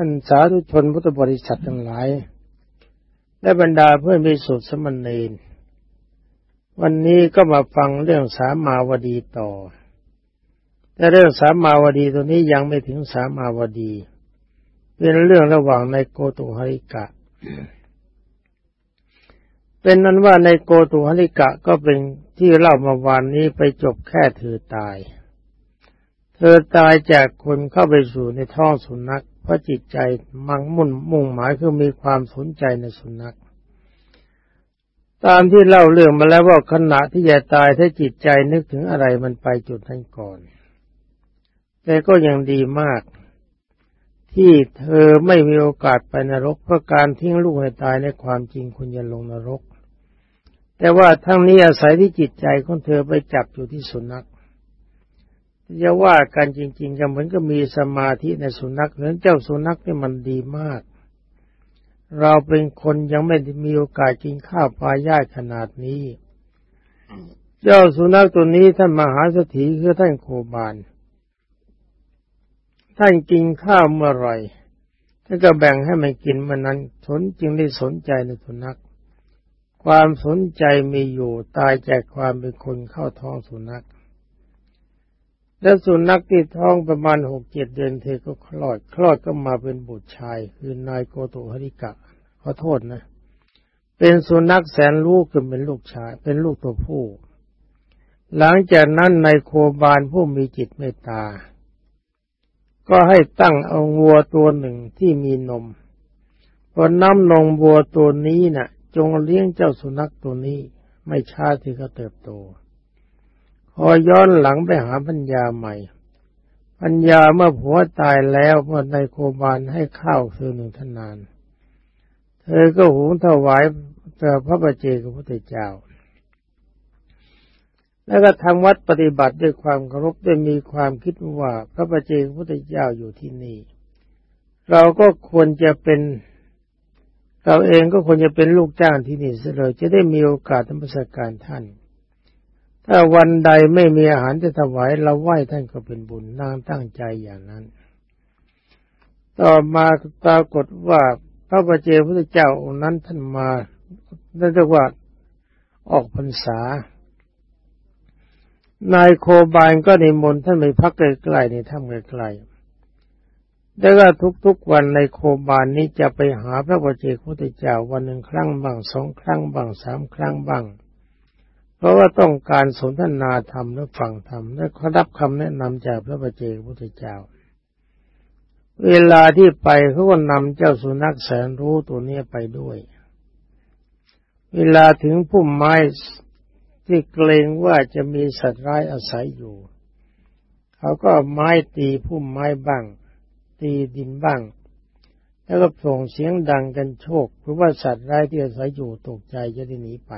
ท่านสาธุชนพุทธบริษัททั้งหลาย และบรรดาเพื่อนมิสุทธิสมณีนวันนี้ก็มาฟังเรื่องสามาวดีต่อ แต่เรื่องสามาวดีตัวนี้ยังไม่ถึงสามาวดี เป็นเรื่องระหว่างในโกตุหริกะ เป็นนั้นว่าในโกตุหริกะก็เป็นที่เล่ามาวานนี้ไปจบแค่เธอตาย เธอตายจากคนเข้าไปสู่ในท้องสุนัข เพราะจิตใจมังมุ่นมุ่งหมายคือมีความสนใจในสุนัข ตามที่เล่าเรื่องมาแล้วว่าขณะที่จะตายถ้าจิตใจนึกถึงอะไรมันไปจุดนั้นก่อน แต่ก็ยังดีมาก ที่เธอไม่มีโอกาสไปนรกเพราะการทิ้งลูกให้ตายในความจริงคุณจะลงนรก แต่ว่าทั้งนี้อาศัยที่จิตใจของเธอไปจับอยู่ที่สุนัข จะว่ากันจริงๆก็เหมือนก็มีสมาธิในสุนัขเหมือนเจ้าสุนัขนี่มันดีมาก เราเป็นคนยังไม่มีโอกาสกินข้าวปลาย่าขนาดนี้ เจ้าสุนัขตัวนี้ท่านมหาสถีคือท่านโคบานท่านกินข้าวเมื่อไรท่านก็แบ่งให้มันกินมันนั้นสนจึงได้สนใจในสุนัข ความสนใจมีอยู่ตายจากความเป็นคนเข้าท้องสุนัข และสุนัขที่ท้องประมาณหกเจ็ดเดือนเธอก็คลอด คลอดก็มาเป็นบุตรชาย คือนายโกโตฮริกะ ขอโทษนะ เป็นสุนัขแสนรู้คือเป็นลูกชาย เป็นลูกตัวผู้ หลังจากนั้นในโคบาลผู้มีจิตเมตตา ก็ให้ตั้งเอาวัวตัวหนึ่งที่มีนมพอน้ำนมวัวตัวนี้นะ่ะ จงเลี้ยงเจ้าสุนัขตัวนี้ ไม่ช้าที่เขาเติบโต พอย้อนหลังไปหาปัญญาใหม่ ปัญญาเมื่อผัวตายแล้วเมื่อในโคบาลให้ข้าวคือหนึ่งทนาน เธอก็หุงถวายต่อพระบัจเจกพุทธเจ้า แล้วก็ทำวัดปฏิบัติด้วยความเคารพด้วยมีความคิดว่าพระบัจเจกพุทธเจ้าอยู่ที่นี่ เราก็ควรจะเป็น เราเองก็ควรจะเป็นลูกจ้างที่นี่เสียเลยจะได้มีโอกาสทำประสการท่าน ถ้าวันใดไม่มีอาหารจะถวายเราไหว้ท่านก็เป็นบุญนางตั้งใจอย่างนั้น ต่อมาปรากฏว่าพระบาเจพระเจ้าองค์นั้นท่านมาเรียกว่าออกพรรษานายโคบานก็ในมนท่านไปพักใกล้ๆในถ้ำไกลๆแล้วก็ทุกๆวันในโคบานนี้จะไปหาพระบาเจพระเจ้าวันหนึ่งครั้งบ้างสองครั้งบ้างสามครั้งบ้าง เพราะว่าต้องการสนทนาธรรมและฟังธรรมและรับคำแนะนำจากพระบาเจพระเจ้า เวลาที่ไปเขาก็นำเจ้าสุนัขแสนรู้ตัวนี้ไปด้วย เวลาถึงพุ่มไม้ที่เกรงว่าจะมีสัตว์ร้ายอาศัยอยู่ เขาก็ไม้ตีพุ่มไม้บ้าง ตีดินบ้าง แล้วก็ส่งเสียงดังกันโชคเพราะว่าสัตว์ร้ายที่อาศัยอยู่ตกใจจะได้หนีไป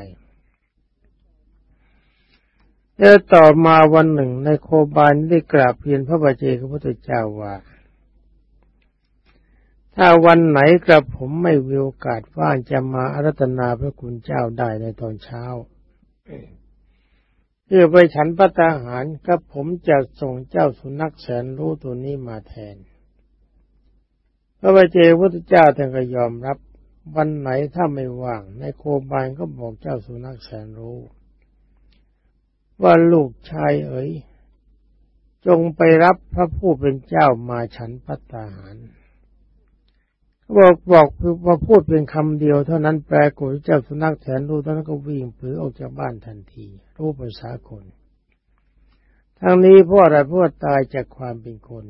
แล้วต่อมาวันหนึ่งในโคบานได้กราบเพียนพระบาเจกพระพุทธเจ้าว่า ถ้าวันไหนกระผมไม่มีโอกาสว่างจะมาอารัตนาพระคุณเจ้าได้ในตอนเช้าเพื่อไปฉันพระตาหารกระผมจะส่งเจ้าสุนัขแสนรู้ตัวนี้มาแทน พระบาเจพุทธเจ้าท่านก็ยอมรับ วันไหนถ้าไม่ว่าง ในโคบานก็บอกเจ้าสุนัขแสนรู้ ว่าลูกชายเอ๋ยจงไปรับพระผู้เป็นเจ้ามาฉันพัตตาหารบอกบอกคือพอพูดเป็นคำเดียวเท่านั้นแปลกุเจ้าสุนัขแสนรู้เท่านั้นก็วิ่งผือออกจากบ้านทันที รู้ภาษาคนทั้งนี้พราะอะไรพราะตายจากความเป็นคน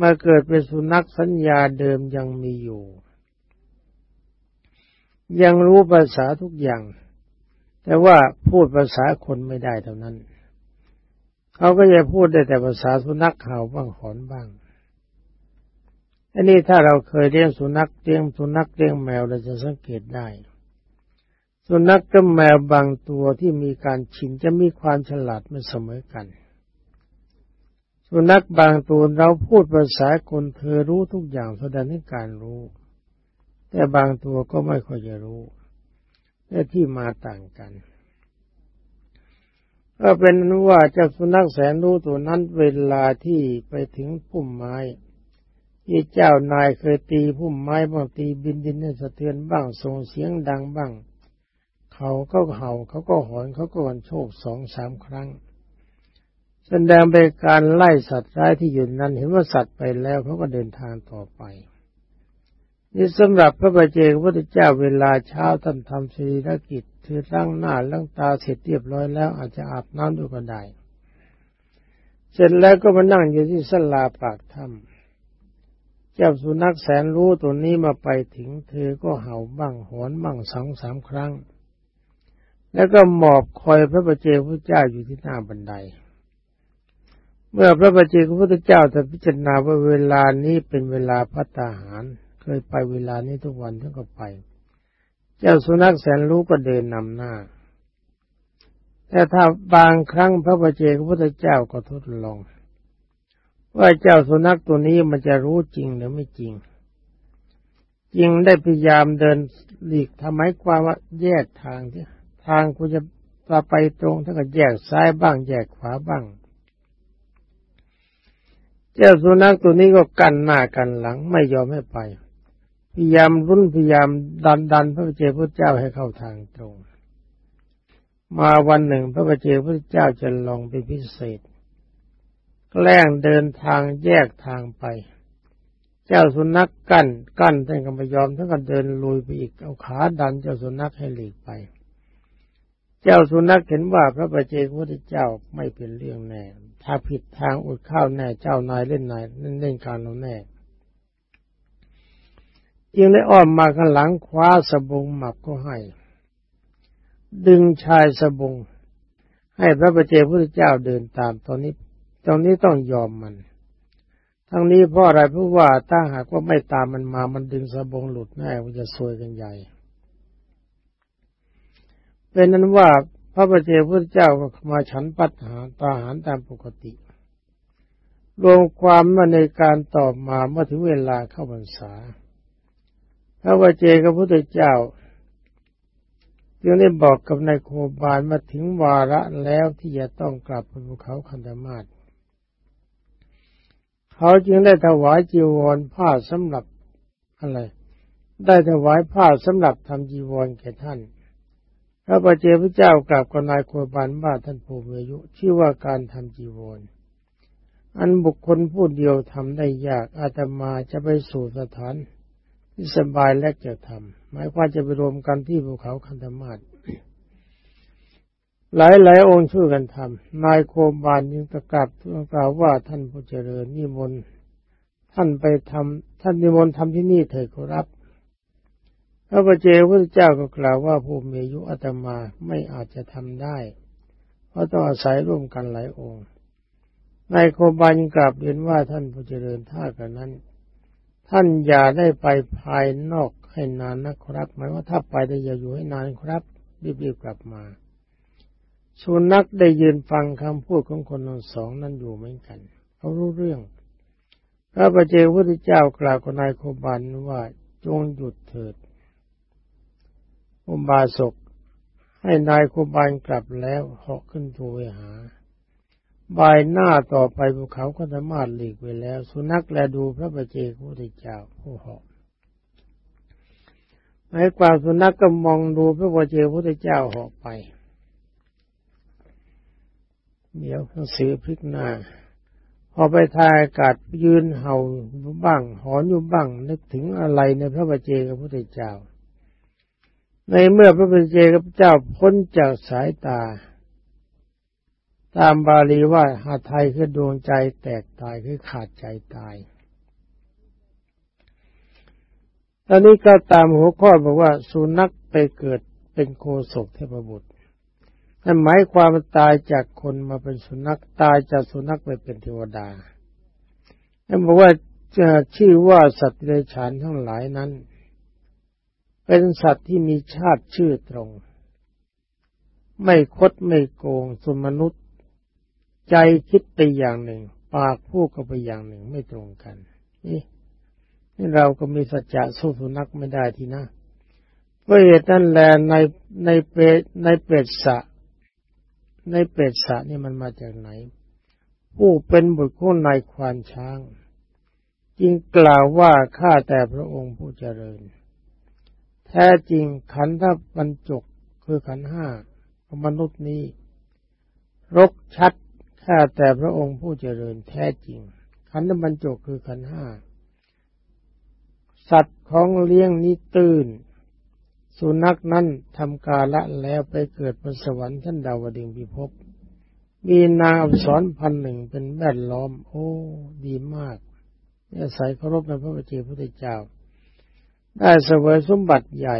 มาเกิดเป็นสุนัขสัญญาเดิมยังมีอยู่ ยังรู้ภาษาทุกอย่าง แต่ว่าพูดภาษาคนไม่ได้เท่านั้น เขาก็จะพูดได้แต่ภาษาสุนัขเห่าบ้างหอนบ้างอันนี้ถ้าเราเคยเลี้ยงสุนัขเลี้ยงสุนัขเลี้ยงแมวเราจะสังเกตได้ สุนัขกับแมวบางตัวที่มีการชินจะมีความฉลาดไม่เสมอกัน สุนัขบางตัวเราพูดภาษาคนเธอรู้ทุกอย่างแสดงให้การรู้ แต่บางตัวก็ไม่ค่อยจะรู้ และที่มาต่างกันก็เป็นนว่าเจ้าสุนัขแสนรู้ตัวนั้นเวลาที่ไปถึงพุ่มไม้ที่เจ้านายเคยตีพุ่มไม้บ้างตีบินดินให้สะเทือนบ้างส่งเสียงดังบ้าง เขาก็เห่าเขาก็หอนเขาก็วันโชคสองสามครั้ง แสดงไปการไล่สัตว์ร้ายที่อยู่นั้นเห็นว่าสัตว์ไปแล้วเขาก็เดินทางต่อไป นี่สำหรับพระบาเจกพระพุทธเจ้าเวลาเช้าท่านทำศีลกิจคือล้างหน้าล้างตาเสร็จเรียบร้อยแล้วอาจจะอาบน้ำด้วยก็ได้ เสร็จแล้วก็มานั่งอยู่ที่สลาปากถ้ำเจ้าสุนัขแสนรู้ตัวนี้มาไปถึงเธอก็เห่าบ้างหอนบ้างสองสามครั้ง แล้วก็หมอบคอยพระบาเจกพระเจ้าอยู่ที่หน้าบันไดเมื่อพระบัจเจกพระพุทธเจ้าจะพิจารณาว่าเวลานี้เป็นเวลาพัตตาหาร เคยไปเวลานี้ทุกวันท่านก็ไป เจ้าสุนัขแสนรู้ก็เดินนำหน้า แต่ถ้าบางครั้งพระบัจเจกพระพุทธเจ้าก็ทดลอง ว่าเจ้าสุนัขตัวนี้มันจะรู้จริงหรือไม่จริง จริงได้พยายามเดินหลีกทำไมความว่าแยกทางที่ทางกูจะไปตรงท่านก็แยกซ้ายบ้าง แยกขวาบ้าง เจ้าสุนัขตัวนี้ก็กันหน้ากันหลังไม่ยอมให้ไป พยายามรุ่นพยายามดันดันพระเจ้าพระเจ้าให้เข้าทางตรง มาวันหนึ่งพระเจ้าพระเจ้าจะลองไปพิเศษ แกล้งเดินทางแยกทางไป เจ้าสุนัขกกั้นกั้นท่านก็ไม่ยอมท่านก็เดินลุยไปอีกเอาขาดันเจ้าสุนัขให้หลีกไป เจ้าสุนัขเห็นว่าพระประเจกพระเจ้าไม่เป็นเรื่องแน่ ถ้าผิดทางอดข้าวแน่เจ้านายเล่นนายเล่นเล่นการเราแน่ จึงได้อ้อมมาข้างหลังคว้าสบงหมับก็ให้ ดึงชายสบง ให้พระประเจพุทธเจ้าเดินตามตอนนี้ ตอนนี้ต้องยอมมัน ทั้งนี้เพราะอะไรเพราะว่าถ้าหากว่าไม่ตามมันมามันดึงสบงหลุดแน่มันจะซวยกันใหญ่เป็นนั้นว่าพระประเจ้าพระเจ้าก็มาฉันปัตหาตาหารตามปกติ รวมความมาในการตอบมาเมื่อถึงเวลาเข้าพรรษา พระวเจกับพระเจ้าจึงได้บอกกับนายโคบาลมาถึงวาระแล้วที่จะต้องกลับไปภูเขาคันธมาศเขาจึงได้ถวายจีวรผ้าสำหรับอะไร ได้ถวายผ้าสำหรับทำจีวรแก่ท่าน พระปเจพระเจ้ากราบกับนายโคบานว่าท่านผู้มีอายุชื่อว่าการทำจีวร อันบุคคลผู้เดียวทำได้ยากอาตมาจะไปสู่สถาน ที่สบายและจะทำหมายความจะไปรวมกันที่ภูเขาคันธมาศหลายหลายองค์ช่วยกันทำนายโคบานยังตะกราบกล่าวว่าท่านผู้เจริญนิมนต์ท่านไปทำท่านนิมนต์ทำที่นี่เถิดขอรับพระประเจ้าพระเจ้าก็กล่าวว่าผู้มีอายุอาตมาไม่อาจจะทำได้ เพราะต้องอาศัยร่วมกันหลายองค์นายโคบันกลับเรียนว่าท่านผู้เจริญท่ากันนั้น ท่านอย่าได้ไปภายนอกให้นานนะครับ หมายว่าถ้าไปได้อย่าอยู่ให้นานครับ รีบๆกลับมาสุนัขได้ยืนฟังคำพูดของคนทั้งสองนั้นอยู่เหมือนกันเขารู้เรื่อง พระประเจ้าพระเจ้ากล่าวกับนายโคบันว่าจงหยุดเถิดอุบาสกให้นายโคบานกลับแล้วเหาะขึ้นทูเวหา บายหน้าต่อไปภูเขาก็สามารถหลีกไปแล้ว สุนัขแลดูพระประเจกพระเจ้าผู้หาะหมายความสุนัขกก็มองดูพระประเจกพระเจ้าหาะไป เดี๋ยวหนังสือพลิกหน้า พอไปทายอากาศยืนเห่าบ้าง หอนอยู่บ้าง นึกถึงอะไรในพระประเจกพระเจ้า ในเมื่อพระพุทธเจ้าพ้นจากสายตา ตามบาลีว่าหาไทยคือดวงใจแตกตายคือขาดใจตาย ตอนนี้ก็ตามหัวข้อบอกว่าสุนัขไปเกิดเป็นโคศกเทพบุตรนั่นหมายความตายจากคนมาเป็นสุนัขตายจากสุนัขไปเป็นเทวดานั่นบอกว่าจะชื่อว่าสัตว์เดรัจฉานทั้งหลายนั้น เป็นสัตว์ที่มีชาติชื่อตรง ไม่คดไม่โกงส่วนมนุษย์ ใจคิดไปอย่างหนึ่ง ปากพูดก็ไปอย่างหนึ่งไม่ตรงกัน นี่นี่เราก็มีสัจจะสู้สุนัขไม่ได้ทีนะเพราะเหตุนั้นแลในในเปในเป็ดสะ ในเป็ดสะนี่มันมาจากไหน ผู้เป็นบุตรของนายควานช้าง จึงกล่าวว่าข้าแต่พระองค์ผู้เจริญ แท้จริงขันธบรรจกคือขันห้าของมนุษย์นี้ รกชัด ข้าแต่พระองค์ผู้เจริญแท้จริง ขันธบรรจกคือขันห้า สัตว์ของเลี้ยงนี้ตื่น สุนัขนั้นทำกาละแล้วไปเกิดบนสวรรค์ท่านดาวดึงพิภพมีนางอักษรพันหนึ่งเป็นแวดล้อม โอ้ ดีมากอาศัยเคารพในพระบรมพุทธเจ้า ได้เสวยสมบัติใหญ่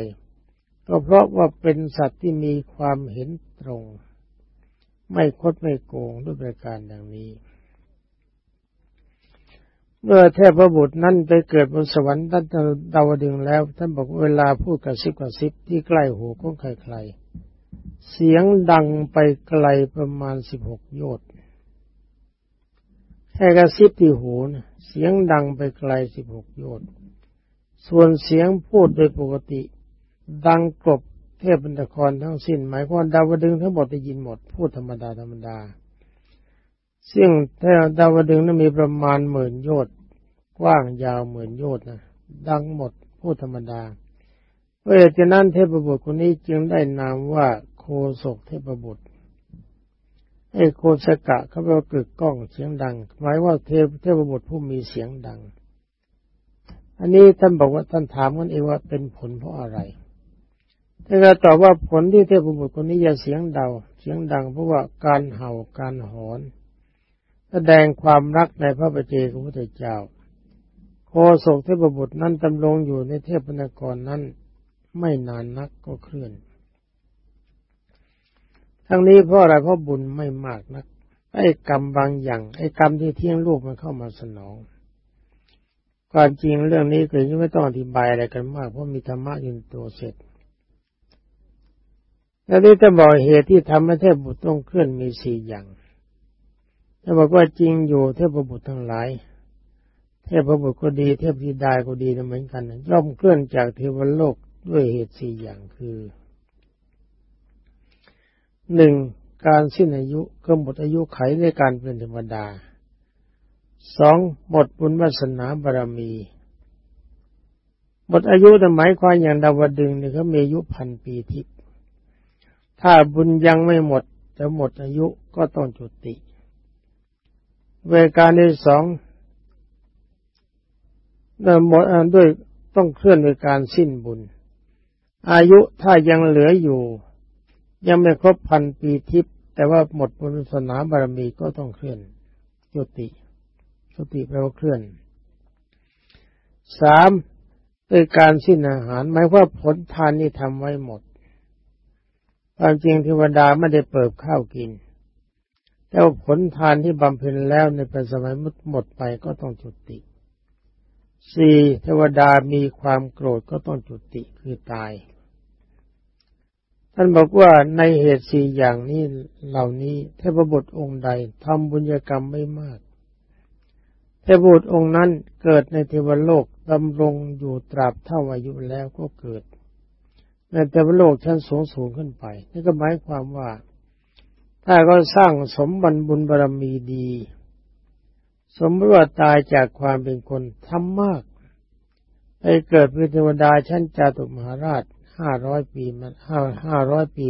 ก็เพราะว่าเป็นสัตว์ที่มีความเห็นตรง ไม่คดไม่โกงด้วยประการดังนี้ เมื่อเทพบุตรนั้นไปเกิดบนสวรรค์ท่านดาวดึงแล้ว ท่านบอกเวลาพูดกระซิบกระซิบที่ใกล้หูของใครๆ เสียงดังไปไกลประมาณสิบหกโยชน์แค่กระซิบที่หูนะเสียงดังไปไกลสิบหกโยชน์ส่วนเสียงพูดโดยปกติ ดังกลบ ทพบรรครทั้งสิ้น หมายความดาวดึงทั้งหมดได้ยินหมด พูดธรรมดาธรรมดาซึ่งถ้าดาวดึงนั้นมีประมาณหมื่นโยชน์กว้างยาวหมื่นโยชน์นะดังหมดพูดธรรมดาเพราะฉะนั้นเทพบุตรคนนี้จึงได้นามว่าโคศกเทพบุตรไอ้โคสกะเขาบอกกึกก้องเสียงดัง หมายว่าเทพเทพบุตรผู้มีเสียงดัง อันนี้ท่านบอกว่าท่านถามกันเองว่าเป็นผลเพราะอะไร ท่านก็ตอบว่าผลที่เทพบุตรคนนี้จะเสียงเดาเสียงดังเพราะว่าการเห่าการหอน แสดงความรักในพระประเจของพระเจ้าโคศกเทพบุตรนั้นดำรงอยู่ในเทพนกรนั้น ไม่นานนักก็เคลื่อน ทั้งนี้เพราะอะไรเพราะบุญไม่มากนักไอ้กรรมบางอย่าง ไอ้กรรมที่เที่ยงลูกมันเข้ามาสนองความจริงเรื่องนี้ก็ยังไม่ต้องอธิบายอะไรกันมากเพราะมีธรรมะอยู่ตัวเสร็จ แล้วนี่จะบอกเหตุที่ทำให้เทพบุตรต้องเคลื่อนมีสี่อย่างจะบอกว่าจริงอยู่เทพบุตรทั้งหลาย เทพบุตรก็ดี เทพธิดาก็ดีเหมือนกันย่อมเคลื่อนจากเทวโลกด้วยเหตุสี่อย่างคือหนึ่งการสิ้นอายุก็หมดอายุไขในการเป็นธรรมดาสองหมดบุญวาสนาบารมี หมดอายุแต่หมายความอย่างดาวดึงเนี่ยเขามีอายุพันปีทิพย์ ถ้าบุญยังไม่หมดจะหมดอายุก็ต้องจุติ เวการที่สองหมดด้วยต้องเคลื่อนโดยการสิ้นบุญ อายุถ้ายังเหลืออยู่ ยังไม่ครบพันปีทิพย์แต่ว่าหมดบุญศาสนาบารมีก็ต้องเคลื่อนจุติจุติแปลว่าเคลื่อนสามด้วยการสิ้นอาหารหมายว่าผลทานนี่ทำไว้หมด ความจริงเทวดาไม่ได้เปิดข้าวกิน แต่ผลทานที่บำเพ็ญแล้วในเป็นสมัยมุดหมดไปก็ต้องจุติสี่เทวดามีความโกรธก็ต้องจุติคือตาย ท่านบอกว่าในเหตุสี่อย่างนี้เหล่านี้เทพบุตรองค์ใดทำบุญกรรมไม่มากเทพบุตรองค์นั้นเกิดในเทวโลกดำรงอยู่ตราบเท่าอายุแล้วก็เกิด ในเทวโลกชั้นสูงสูงขึ้นไปนี่ก็หมายความว่า ถ้าก็สร้างสมบัติบุญบารรมีดี สมมติว่าตายจากความเป็นคนทำมากไปเกิดเป็นเทวดาชั้นจาตุมหาราชห้าร้อยปีมันห้าห้าร้อยปี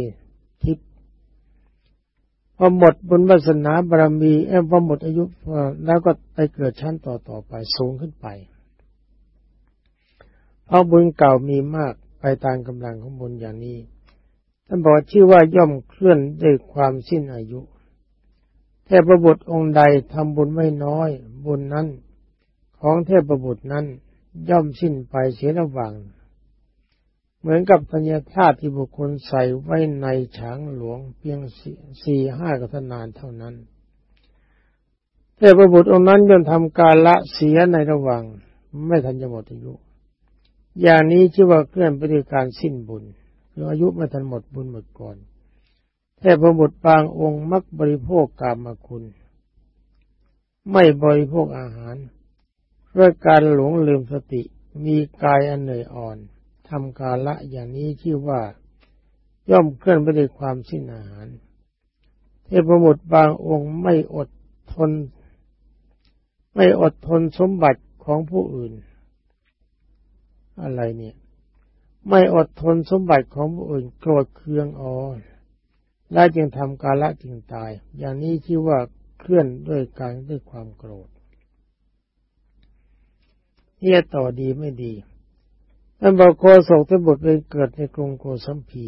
ทิพย์พอหมดบุญวาสนาบารมีเอ้พอหมดอายุแล้วก็ไปเกิดชั้นต่อต่อไปสูงขึ้นไปเพราะบุญเก่ามีมาก ไปตามกำลังของบุญอย่างนี้ ท่านบอกชื่อว่าย่อมเคลื่อนด้วยความสิ้นอายุเทพบุตรองค์ใดทำบุญไม่น้อย บุญนั้น ของเทพบุตรนั้นย่อมสิ้นไปเสียระหว่าง เหมือนกับธัญชาติที่บุคคลใส่ไว้ในฉางหลวงเพียงสี่ห้ากัทนานเท่านั้น เทพบุตรองค์นั้นย่อมทำการละเสียในระหว่าง ไม่ทันจะหมดอายุ อย่างนี้ชื่อว่าเคลื่อนไปด้วยการสิ้นบุญคืออายุไม่ทันหมดบุญหมดก่อนเทพบุตรบางองค์มักบริโภคกามคุณ ไม่บริโภคอาหารเพื่อการหลงลืมสติมีกายอันเหนื่อยอ่อนทำกาละอย่างนี้ชื่อว่า ย่อมเคลื่อนไปด้วยความสิ้นอาหาร เทพบุตรบางองค์ไม่อดทน ไม่อดทนสมบัติของผู้อื่น อะไรเนี่ย ไม่อดทนสมบัติของผู้อื่นโกรธเคืองอ่อนและจึงทำกาละจึงตาย อย่างนี้ชื่อว่าเคลื่อนด้วยการด้วยความโกรธเนี่ยต่อดีไม่ดีท่านบอกโคศกทบุตรเป็นเกิดในกรุงโกสัมพี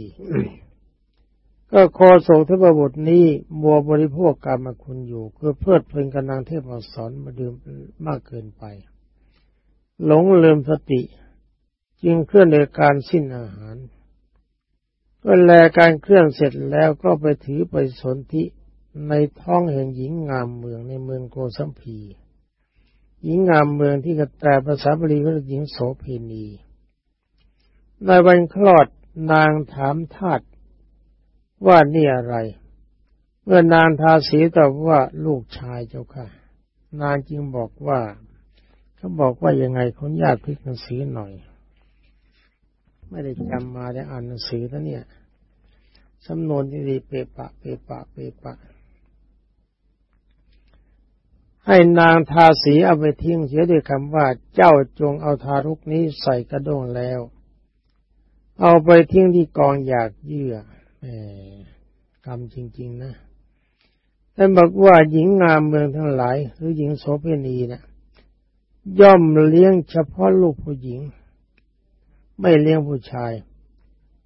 ก็โคศกทบุตรนี้มัวบริโภคกรรมคุณอยู่คือเพลิดเพลินกับนางเทพอักษรมาดื่มมากเกินไป หลงลืมสติ จึงเคลื่อนในการสิ้นอาหารเวลการเคลื่อนเสร็จแล้วก็ไปถือไปสนธิในท้องแห่งหญิงงามเมืองในเมืองโกสัมพีหญิงงามเมืองที่กระแตภาษาบาลีก็เรียกหญิงโสเพณีในวันคลอดนางถามทาตว่านี่อะไร เมื่อนางทาสีตอบว่าลูกชายเจ้าค่ะ นางจึงบอกว่าเขาบอกว่ายังไงคนญาติพิกหนังสือหน่อย ไม่ได้จำมาได้อ่านหนังสือนะเนี่ยสำนวนที่ดีเปปะ เปปะ เปปะ ให้นางทาสีเอาไปทิ้งเสียด้วยคำว่า เจ้าจงเอาทารุกนี้ใส่กระด้งแล้ว เอาไปทิ้งที่กองอยากเยื่อแหมกรรมจริง ๆ นะท่านบอกว่าหญิงงามเมืองทั้งหลาย หรือหญิงโสเภณีนะย่อมเลี้ยงเฉพาะลูกผู้หญิง ไม่เลี้ยงผู้ชาย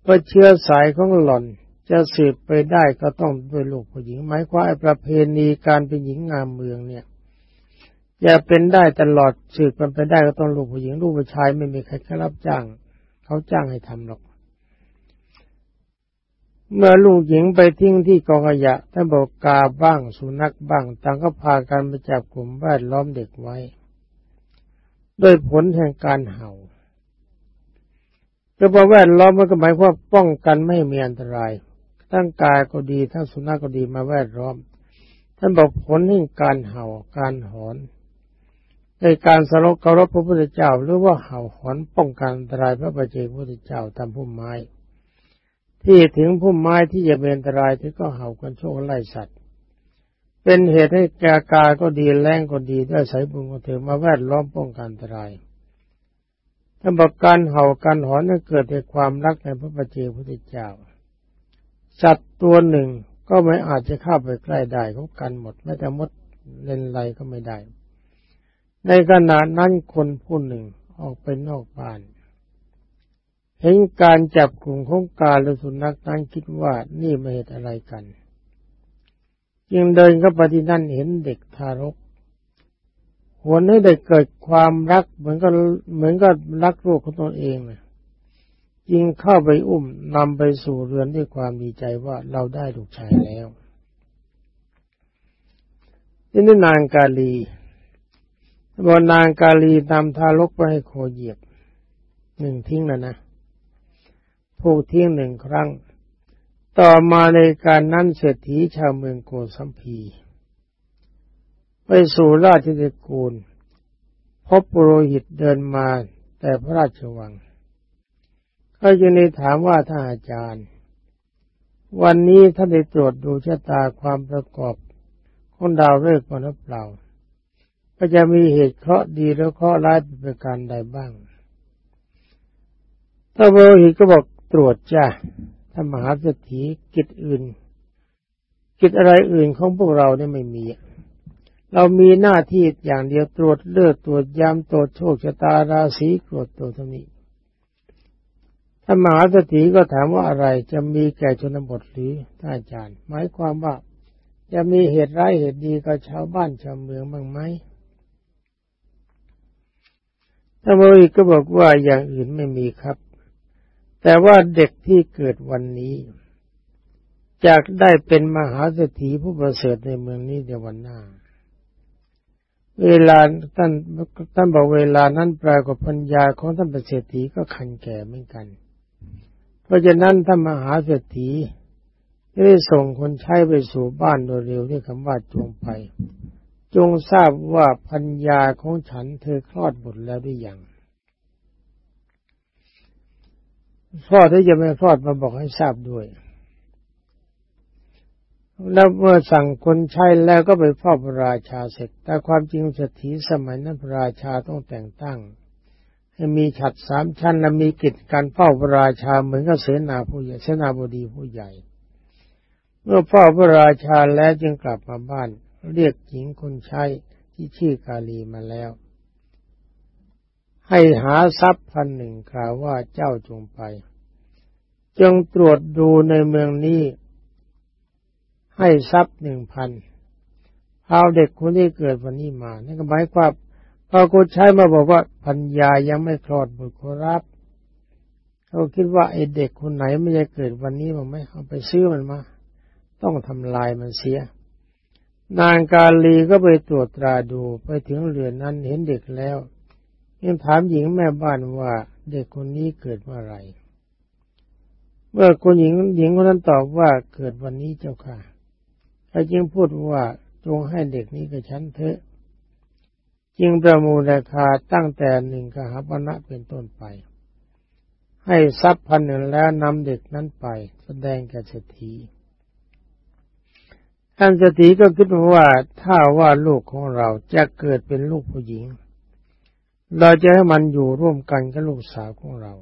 เพราะเชื้อสายของหล่อนจะสืบไปได้ก็ต้องด้วยลูกผู้หญิงหมายความไอ้ประเพณีการเป็นหญิงงามเมืองเนี่ยจะเป็นได้ตลอดสืบกันไปได้ก็ต้องลูกผู้หญิงลูกผู้ชายไม่มีใครรับจ้าง เขาจ้างให้ทำหรอก เมื่อลูกหญิงไปทิ้งที่กองขยะท่านบอกกาบ้างสุนัขบ้างต่างก็พากันไปจับกลุ่มแวดล้อมเด็กไว้ ด้วยผลแห่งการเห่า ก็บอกแวดล้อมมันก็หมายว่าป้องกันไม่มีอันตราย ทั้งกายก็ดีทั้งสุนัขก็ดีมาแวดล้อม ท่านบอกผลแห่งการเห่าการหอนในการสรกเคารพพระพุทธเจ้าหรือว่าเห่าหอนป้องกันอันตรายพระบัจเจกพระพุทธเจ้าตามพุ่มไม้ ที่ถึงพุ่มไม้ที่จะเป็นอันตรายที่ก็เห่ากันโชคไล่สัตว์ เป็นเหตุให้แกากาก็ดีแรงก็ดีด้วยสายบุญของเธอมาแวดล้อมป้องกันอันตราย ถ้าบอกการเห่าการหอนนั้นเกิดจากความรักในพระปัจเจพุทธเจ้า สัตว์ตัวหนึ่งก็ไม่อาจจะเข้าไปใกล้ได้เขากันหมดแม้แต่มดเล่นไรก็ไม่ได้ ในขณะนั้นคนผู้หนึ่งออกไปนอกบ้าน เห็นการจับกลุ่มของกาและสุนัขนั้นคิดว่านี่ไม่เหตุอะไรกัน จึงเดินเข้าไปที่นั่นเห็นเด็กทารก วนให้เด็กเกิดความรักเหมือนกับเหมือนกับรักลูกของตนเองเนะจึงเข้าไปอุ้มนำไปสู่เรือนด้วยความดีใจว่าเราได้ลูกชายแล้วนี่นางกาลีบอกนางกาลีนำทารกไปให้โคเหยียบหนึ่งทิ้งแล้วนะผูกทิ้งหนึ่งครั้ง ต่อมาในการนั้นเศรษฐีชาวเมืองโกสัมพี ไปสู่ราชเดกูล พบปุโรหิตเดินมาแต่พระราชวังก็จึงได้ถามว่าท่านอาจารย์ วันนี้ท่านได้ตรวจดูชะตาความประกอบของดาวฤกษ์มาหรือเปล่าก็จะมีเหตุเคราะห์ดีหรือเคราะห์ร้ายเป็นประการใดบ้างถ้าโรหิตก็บอกตรวจจ้าถ้ามหาเศรษฐีกิจอื่น กิจอะไรอื่นของพวกเราเนี่ยไม่มี เรามีหน้าที่อย่างเดียวตรวจเลือดตรวจยามตรวจโชคชะตาราศีตรวจตัวเท่านี้ถ้ามหาเศรษฐีก็ถามว่าอะไรจะมีแก่ชนบทหรือท่านอาจารย์ หมายความว่าจะมีเหตุร้ายเหตุดีกับชาวบ้านชาวเมืองบ้างไหมท่านโมอีกก็บอกว่าอย่างอื่นไม่มีครับ แต่ว่าเด็กที่เกิดวันนี้จากได้เป็นมหาเศรษฐีผู้ประเสริฐในเมืองนี้ในวันหน้า เวลาท่านท่านบอกเวลานั้นปรากฏปัญญาของท่านประเสริฐีก็คันแก่เหมือนกัน เพราะฉะนั้นท่านมหาเศรษฐีได้ส่งคนใช้ไปสู่บ้านโดยเร็วด้วยคำว่าจงไป จงทราบว่าพัญญาของฉันเธอคลอดบุตรแล้วหรือยังพ่อที่จะไม่คลอดมาบอกให้ทราบด้วย แล้วเมื่อสั่งคนใช้แล้วก็ไปเฝ้าพระราชาเสร็จ แต่ความจริงเศรษฐีสมัยนั้นพระราชาต้องแต่งตั้ง ให้มีฉัดสามชั้นและมีกิจการเฝ้าพระราชาเหมือนกับเสนาผู้ใหญ่เสนาบดีผู้ใหญ่ เมื่อเฝ้าพระราชาแล้วจึงกลับมาบ้าน เรียกหญิงคนใช้ที่ชื่อกาลีมาแล้ว ให้หาทรัพย์พันหนึ่งกล่าวว่าเจ้าจงไป จงตรวจดูในเมืองนี้ ให้ทรัพย์หนึ่งพันเอาเด็กคนที่เกิดวันนี้มา นั่นก็หมายความพอคนใช้มาบอกว่าพัญญายังไม่คลอดบุตรครับเขาคิดว่าไอ้เด็กคนไหนไม่จะเกิดวันนี้มั้งไหมเอาไปซื้อมันมา ต้องทำลายมันเสีย นางกาลีก็ไปตรวจตราดูไปถึงเรือนนั้นเห็นเด็กแล้วยังถามหญิงแม่บ้านว่าเด็กคนนี้เกิดเมื่อไรเมื่อคนหญิงหญิงคนนั้นตอบว่าเกิดวันนี้เจ้าค่ะ พระจึงพูดว่าจงให้เด็กนี้กับฉันเถอะ จึงประมูลราคาตั้งแต่หนึ่งกหาปณะเป็นต้นไป ให้ทรัพย์พันหนึ่งแล้วนำเด็กนั้นไป แสดงแก่เศรษฐีท่านเศรษฐีก็คิดว่าถ้าว่าลูกของเราจะเกิดเป็นลูกผู้หญิง เราจะให้มันอยู่ร่วมกันกับลูกสาวของเรา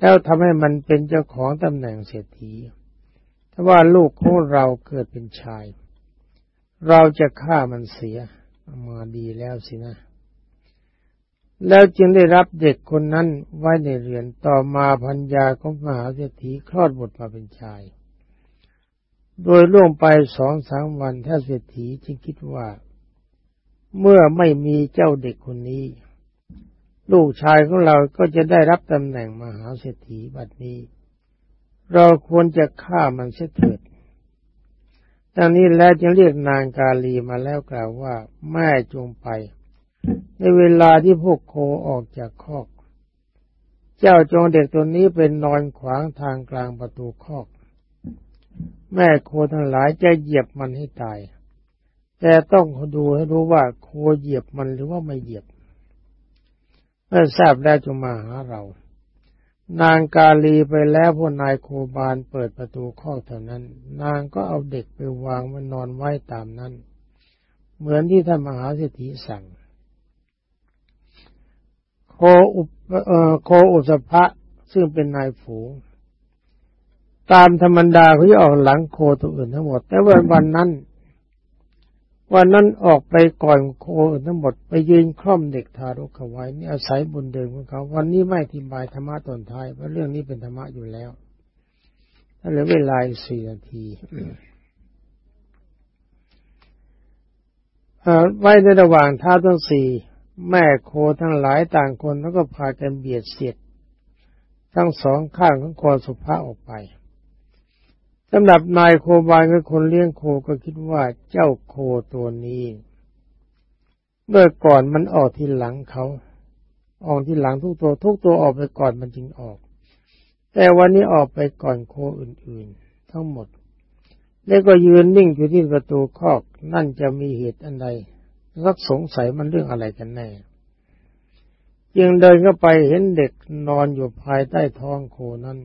แล้วทำให้มันเป็นเจ้าของตำแหน่งเศรษฐี ว่าลูกของเราเกิดเป็นชาย เราจะฆ่ามันเสียมาดีแล้วสินะ แล้วจึงได้รับเด็กคนนั้นไว้ในเรือนต่อมาพัญญาของมหาเศรษฐีคลอดบุตรมาเป็นชาย โดยล่วงไปสองสามวันท่านเศรษฐีจึงคิดว่า เมื่อไม่มีเจ้าเด็กคนนี้ ลูกชายของเราก็จะได้รับตำแหน่งมหาเศรษฐีบัดนี้ เราควรจะฆ่ามันเสียเถิดดังนี้แล้วจึงเรียกนางกาลีมาแล้วกล่าวว่า แม่จงไป ในเวลาที่พวกโคออกจากคอก เจ้าจงเด็กตัวนี้เป็นนอนขวางทางกลางประตูคอก แม่โคทั้งหลายจะเหยียบมันให้ตาย แต่ต้องดูให้รู้ว่าโคเหยียบมันหรือว่าไม่เหยียบเมื่อทราบแล้จงมาหาเรา นางกาลีไปแล้วพวกนายโคบาลเปิดประตูข้อเท่านั้น นางก็เอาเด็กไปวางมันนอนไว้ตามนั้น เหมือนที่ท่านมหาเศรษฐีสั่ง โคอุปโคอุสภะซึ่งเป็นนายฝูง ตามธรรมดาเขาจะออกหลังโคตัวอื่นทั้งหมด แต่วันวันนั้น วันนั้นออกไปก่อนโคทั้งหมดไปยืนคล่อมเด็กทารกเอาไว้นี่อาศัยบุญเดิมของเขา วันนี้ไม่อธิบายธรรมะตอนท้ายเพราะเรื่องนี้เป็นธรรมะอยู่แล้วถ้าเหลือเวลาสี่นาทีไว้ในระหว่างท้าทั้งสี่แม่โคทั้งหลายต่างคนแล้วก็พากันเบียดเสียดทั้งสองข้างของโคสุภาออกไป สำหรับนายโคบานกับคนเลี้ยงโคก็คิดว่าเจ้าโคตัวนี้เมื่อก่อนมันออกที่หลังเขาออกที่หลังทุกตัว ทุกตัวออกไปก่อนมันจึงออก แต่วันนี้ออกไปก่อนโคอื่นๆ ทั้งหมด แล้วก็ยืนนิ่งอยู่ที่ประตูคอกนั่นจะมีเหตุอันใดรักสงสัยมันเรื่องอะไรกันแน่จึงเดินเข้าไปเห็นเด็กนอนอยู่ภายใต้ท้องโคนั้น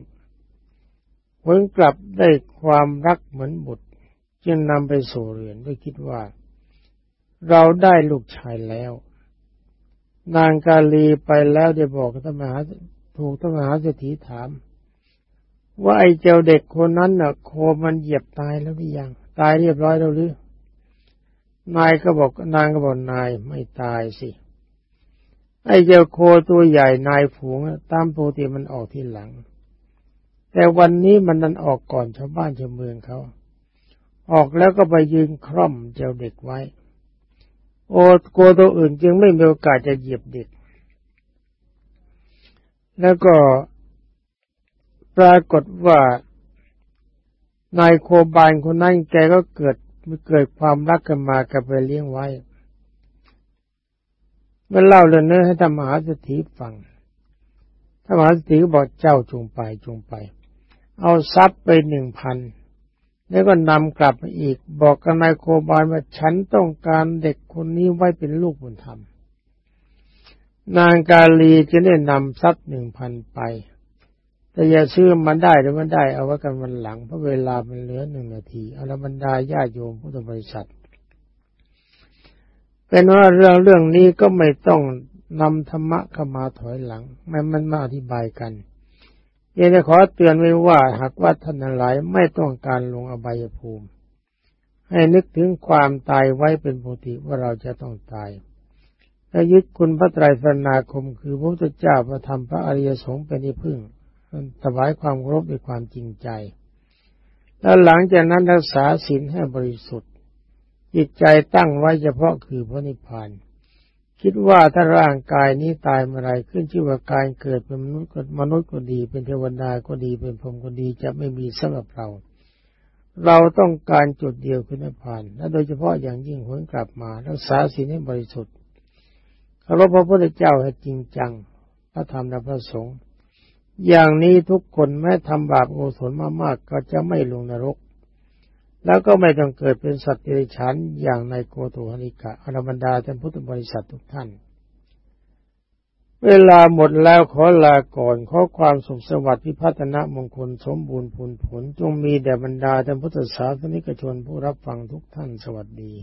ผลกลับได้ความรักเหมือนบุตร จึงนำไปสู่เรือนด้วยคิดว่า เราได้ลูกชายแล้ว นางกาลีไปแล้วได้บอกกับธรรมหาถูกธรรมหาเศรษฐีถาม ว่าไอ้เจ้าเด็กคนนั้นน่ะ โคมันเหยียบตายแล้วหรือยัง ตายเรียบร้อยแล้วหรือนายก็บอกนางก็บอกนายไม่ตายสิไอ้เจ้าโคตัวใหญ่นายฝูงตามปกติมันออกที่หลัง แต่วันนี้มันนันออกก่อนชาวบ้านชาวเมืองเขา ออกแล้วก็ไปยืนคร่อมเจ้าเด็กไว้ โอ้โกตัวอื่นจึงไม่มีโอกาสจะเหยียบเด็ก แล้วก็ปรากฏว่านายโคบานคนนั้นแกก็เกิดมีเกิดความรักกันมากับไปเลี้ยงไว้เมื่อเล่าเรื่องนี้ให้ธรรมหาสถีฟังธรรมหาสถีก็บอกเจ้าจงไปจงไป เอาทรัพย์ไปหนึ่งพันแล้วก็นำกลับมาอีก บอกกับนายโคบาลว่าฉันต้องการเด็กคนนี้ไว้เป็นลูกบุญธรรม นางกาลีจะได้นำทรัพย์หนึ่งพันไป แต่อย่าซื้อมันได้หรือมันได้ เอาไว้กันวันหลังเพราะเวลามันเหลือหนึ่งนาทีอรบรรดาญาโยมพุทธบริษัท เป็นว่าเรื่องเรื่องนี้ก็ไม่ต้องนำธรรมะเข้ามาถอยหลัง ไม่มันมาอธิบายกัน ยากจะขอเตือนไว้ว่าหากว่าท่านหลายไม่ต้องการลงอบายภูมิ ให้นึกถึงความตายไว้เป็นปกติว่าเราจะต้องตายและยึดคุณพระไตรสนาคมคือพระพุทธเจ้าพระธรรมพระอริยสงฆ์เป็นที่พึ่งถวายความเคารพด้วยความจริงใจ แล้วหลังจากนั้นรักษาศีลให้บริสุทธิ์ จิตใจตั้งไว้เฉพาะคือพระนิพพาน คิดว่าถ้าร่างกายนี้ตายเมื่อไรขึ้นชื่อว่าการเกิดเป็นมนุษย์ก็มนุษย์ก็ดี เป็นเทวดาก็ดีเป็นพรหมก็ดีจะไม่มีสำหรับเรา เราต้องการจุดเดียวคือนิพพานและโดยเฉพาะอย่างยิ่งหวนกลับมารักษาศีลให้บริสุทธิ์เคารพพระพุทธเจ้าให้จริงจังพระธรรมและพระสงฆ์อย่างนี้ทุกคนแม้ทำบาปโอสถมามากก็จะไม่ลงนรก แล้วก็ไม่ต้องเกิดเป็นสัตว์เดรัจฉานอย่างในโกตุหนิกะอรบรรดาท่านพุทธบริษัททุกท่าน เวลาหมดแล้วขอลาก่อนขอความสุขสวัสดิ์พิพัฒนมงคลสมบูรณ์ผลผลจงมีแด่บรรดาท่านพุทธศาสนิกชนผู้รับฟังทุกท่านสวัสดี